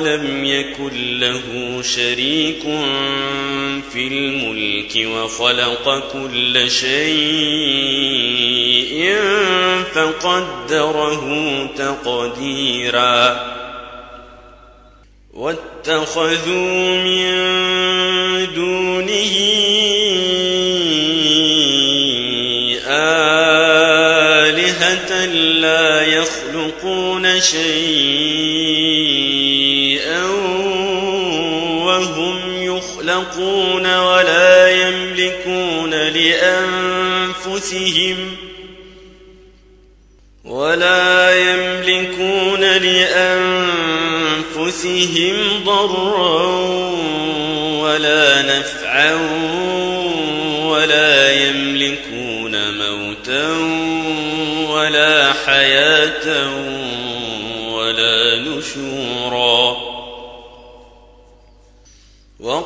ولم يكن له شريك في الملك وخلق كل شيء فقدره تقديرا واتخذوا من دونه آلهة لا يخلقون شيئا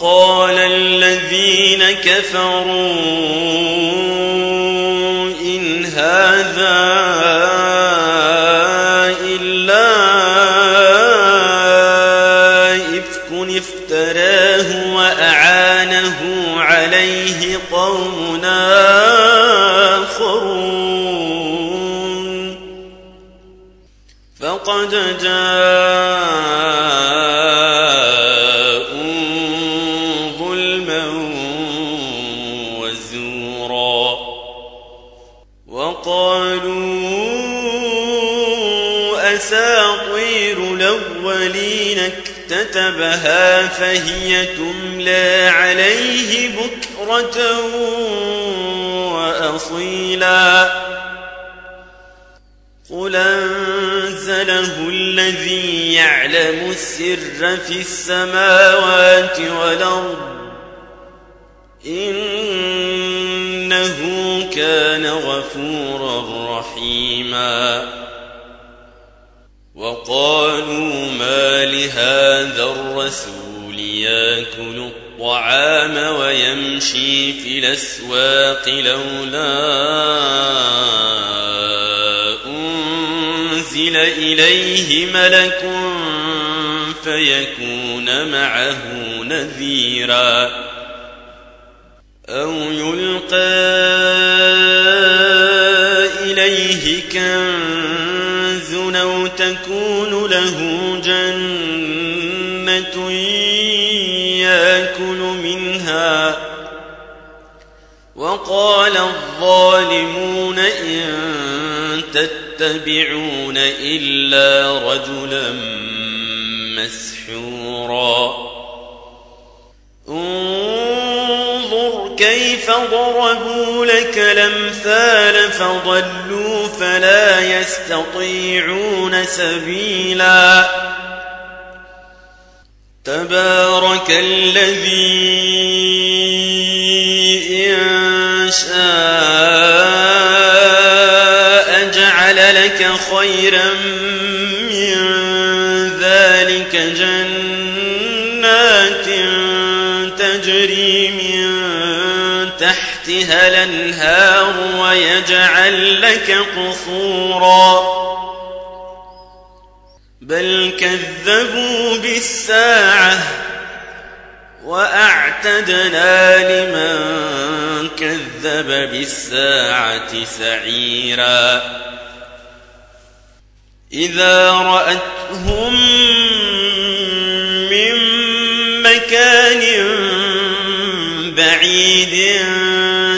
وقال الذين كفروا إن هذا اكتتبها فهي تملى عليه بكرة وأصيلا. قل أنزله الذي يعلم السر في السماوات والأرض إنه كان غفورا رحيما. وقالوا ما لهذا الرسول ياكل الطعام ويمشي في الأسواق لولا أنزل إليه ملك فيكون معه نذيرا أو يلقى إليه أو تكون له جنة يأكل منها. وقال الظالمون إن تتبعون إلا رجلا مسحورا. كيف ضربوا لك الأمثال فضلوا فلا يستطيعون سبيلا. تبارك الذي إن شاء جعل لك خيرا من ذلك جنات تجري من تحتها الأنهار ويجعل لك قصورا. بل كذبوا بالساعة وأعتدنا لمن كذب بالساعة سعيرا. إذا رأتهم من مكان بعيد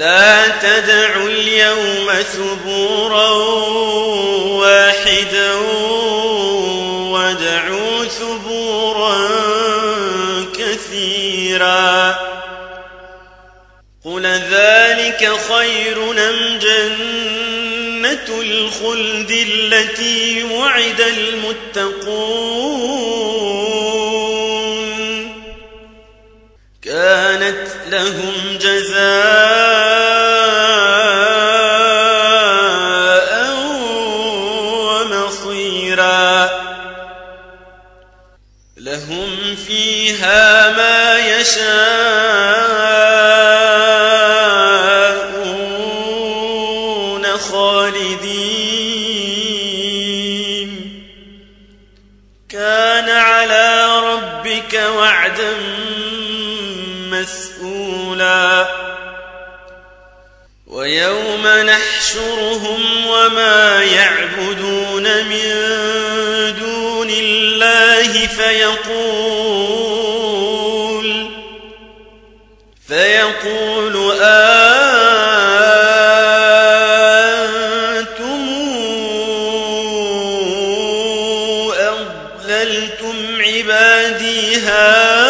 لا تدعوا اليوم ثبورا واحدا ودعوا ثبورا كثيرا. قل ذلك خير أم جنة الخلد التي وعد المتقون. كانت لهم جزاء ومصيرا لهم فيها ما يشاءون خالدين. كان على ربك وعدا ويوم نحشرهم وما يعبدون من دون الله فيقول فيقول أنتم أضللتم عبادي هؤلاء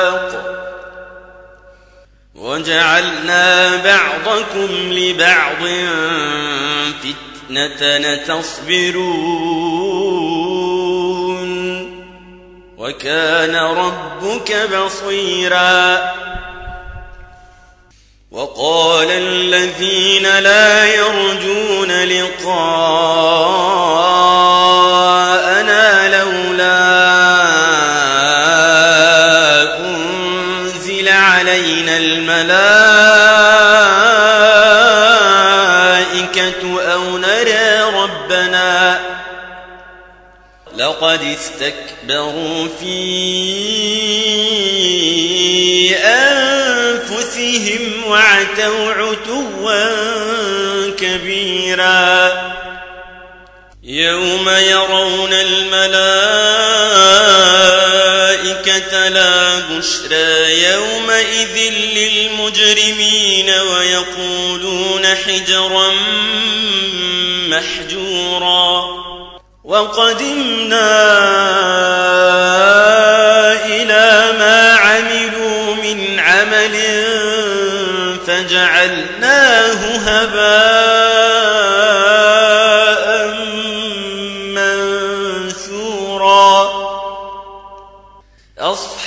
وجعلنا بعضكم لبعض فتنة تصبرون وكان ربك بصيرا. وقال الذين لا يرجون لقاءنا الملائكة أو نرى ربنا لقد استكبروا في أنفسهم وعتوا عتوا كبيرا. يوم يرون الملائكة لا بشرى يومئذ للمجرمين ويقولون حجرا محجورا. وقدمنا إلى ما عملوا من عمل فجعلناه هباء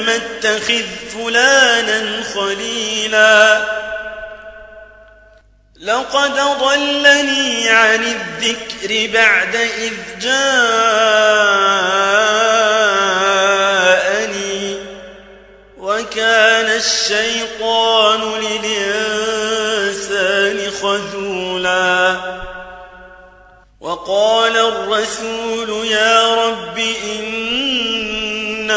لم اتخذ فلانا خليلا لقد ضلني عن الذكر بعد إذ جاءني وكان الشيطان للإنسان خذولا وقال الرسول يا رب إن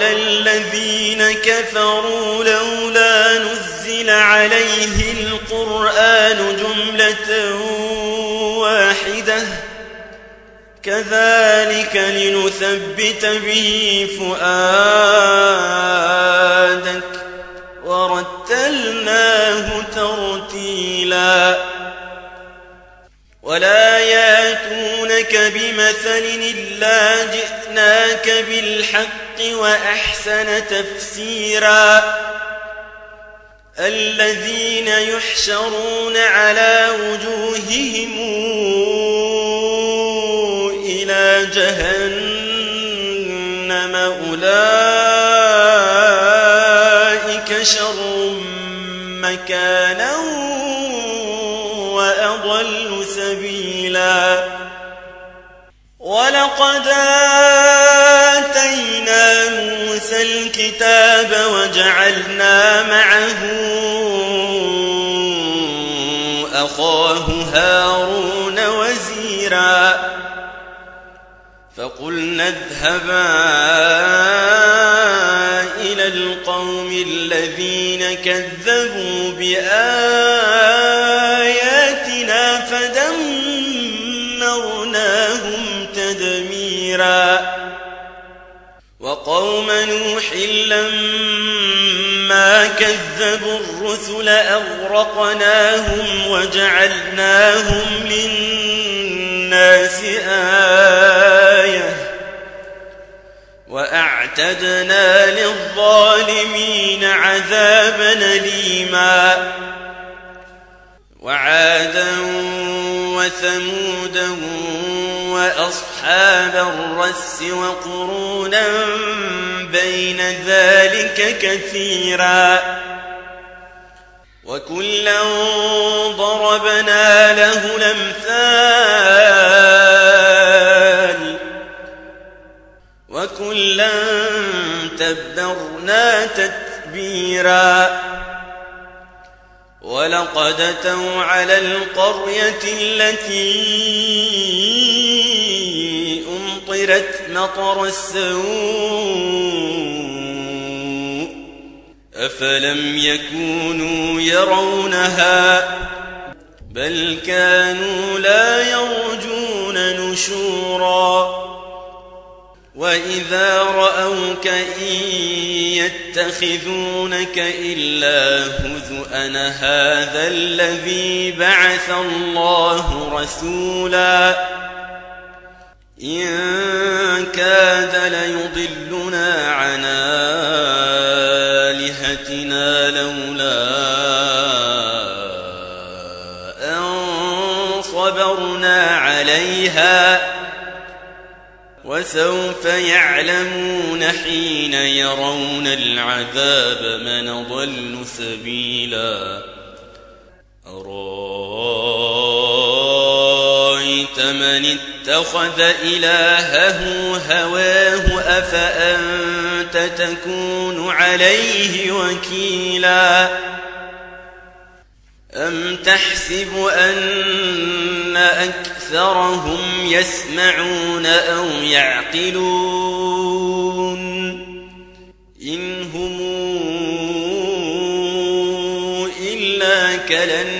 وقال الذين كفروا لولا نزل عليه القرآن جملة واحدة كذلك لنثبت به فؤادك ورتلناه ترتيلا. ولا ياتونك بمثل إلا جئناك بالحق وأحسن تفسيرا الذين يحشرون على وجوههم إلى جهنم أولئك شر مكانا ولقد آتينا موسى الكتاب وجعلنا معه أخاه هارون وزيرا فقلنا اذهبا إلى القوم الذين كذبوا بآياتنا وقوم نوح لما كذبوا الرسل أغرقناهم وجعلناهم للناس آية وأعتدنا للظالمين عذابا أليما وعادا وثمودا وأصحاب الرس وقرونا بين ذلك كثيرا. وكلا ضربنا له الأمثال. وكلا تبرنا تتبيرا. ولقد أتوا على القرية التي أمطرت مطر السوء. أفلم يكونوا يرونها؟ بل كانوا لا يرجون نشورا. وإذا رأوك إن يتخذونك إلا هزؤا هذا الذي بعث الله رسولا. إن كاد ليضلنا عن آلهتنا لولا أن صبرنا عليها فسوف يعلمون حين يرون العذاب من ضل سبيلا. أرأيت من اتخذ إلهه هواه أفأنت تكون عليه وكيلا أم تحسب أن أكثرهم يسمعون أو يعقلون إن هم إلا كالأنعام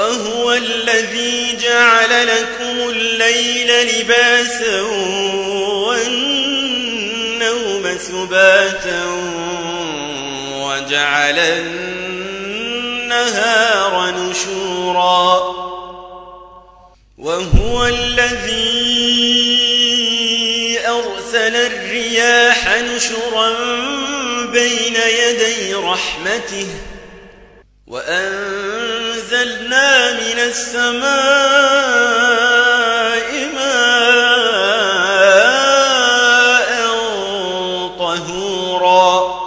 وهو الذي جعل لكم الليل لباسا والنوم سباتا وجعل النهار نشورا وهو الذي أرسل الرياح نشرا بين يدي رحمته وأنزلنا من السماء ماء طهورا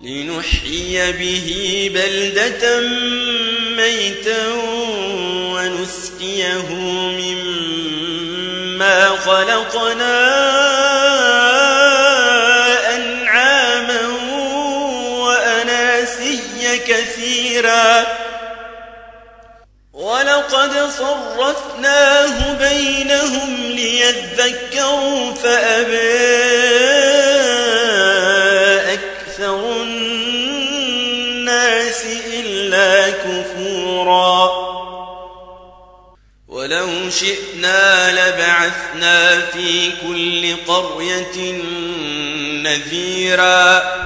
لنحيي به بلدة ميتا ونسقيه مما خلقنا كثيرا ولقد صرفناه بينهم ليذكروا فأبى أكثر الناس إلا كفورا. ولو شئنا لبعثنا في كل قرية نذيرا.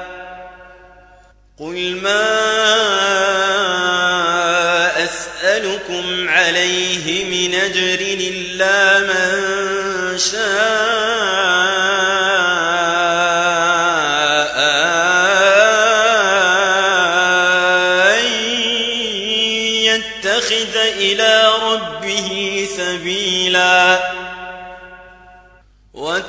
قل ما أسألكم عليه من أجر إلا من شاء أن يتخذ إلى ربه سبيلا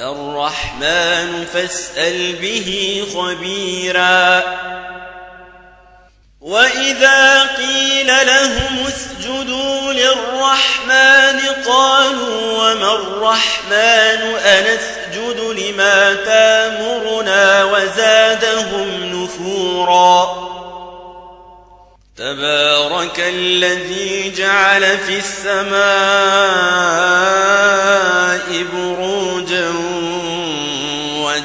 الرحمن فاسأل به خبيرا. وإذا قيل لهم اسجدوا للرحمن قالوا وما الرحمن أنسجد لما تامرنا وزادهم نفورا. تبارك الذي جعل في السماء بروجا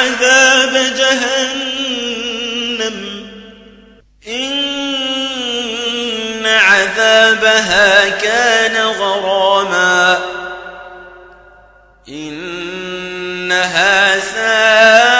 عذاب جهنم. إن عذابها كان غراما. إنها ساءت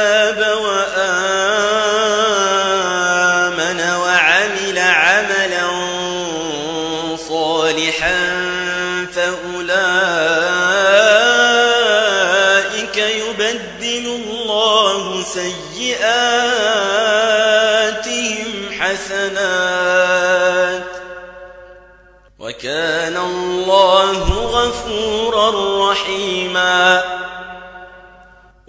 تاب وآمن وعمل عملا صالحا فأولئك يبدل الله سيئاتهم حسنات وكان الله غفورا رحيما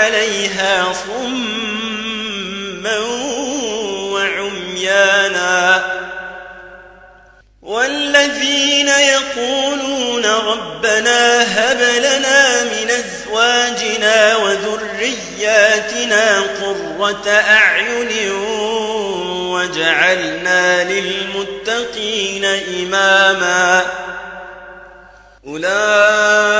عليها صما وعميانا. والذين يقولون ربنا هب لنا من أزواجنا وذرياتنا قرة أعين وجعلنا للمتقين إماما. أولئك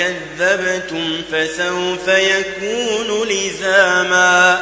كذبتم فسوف يكون لزاما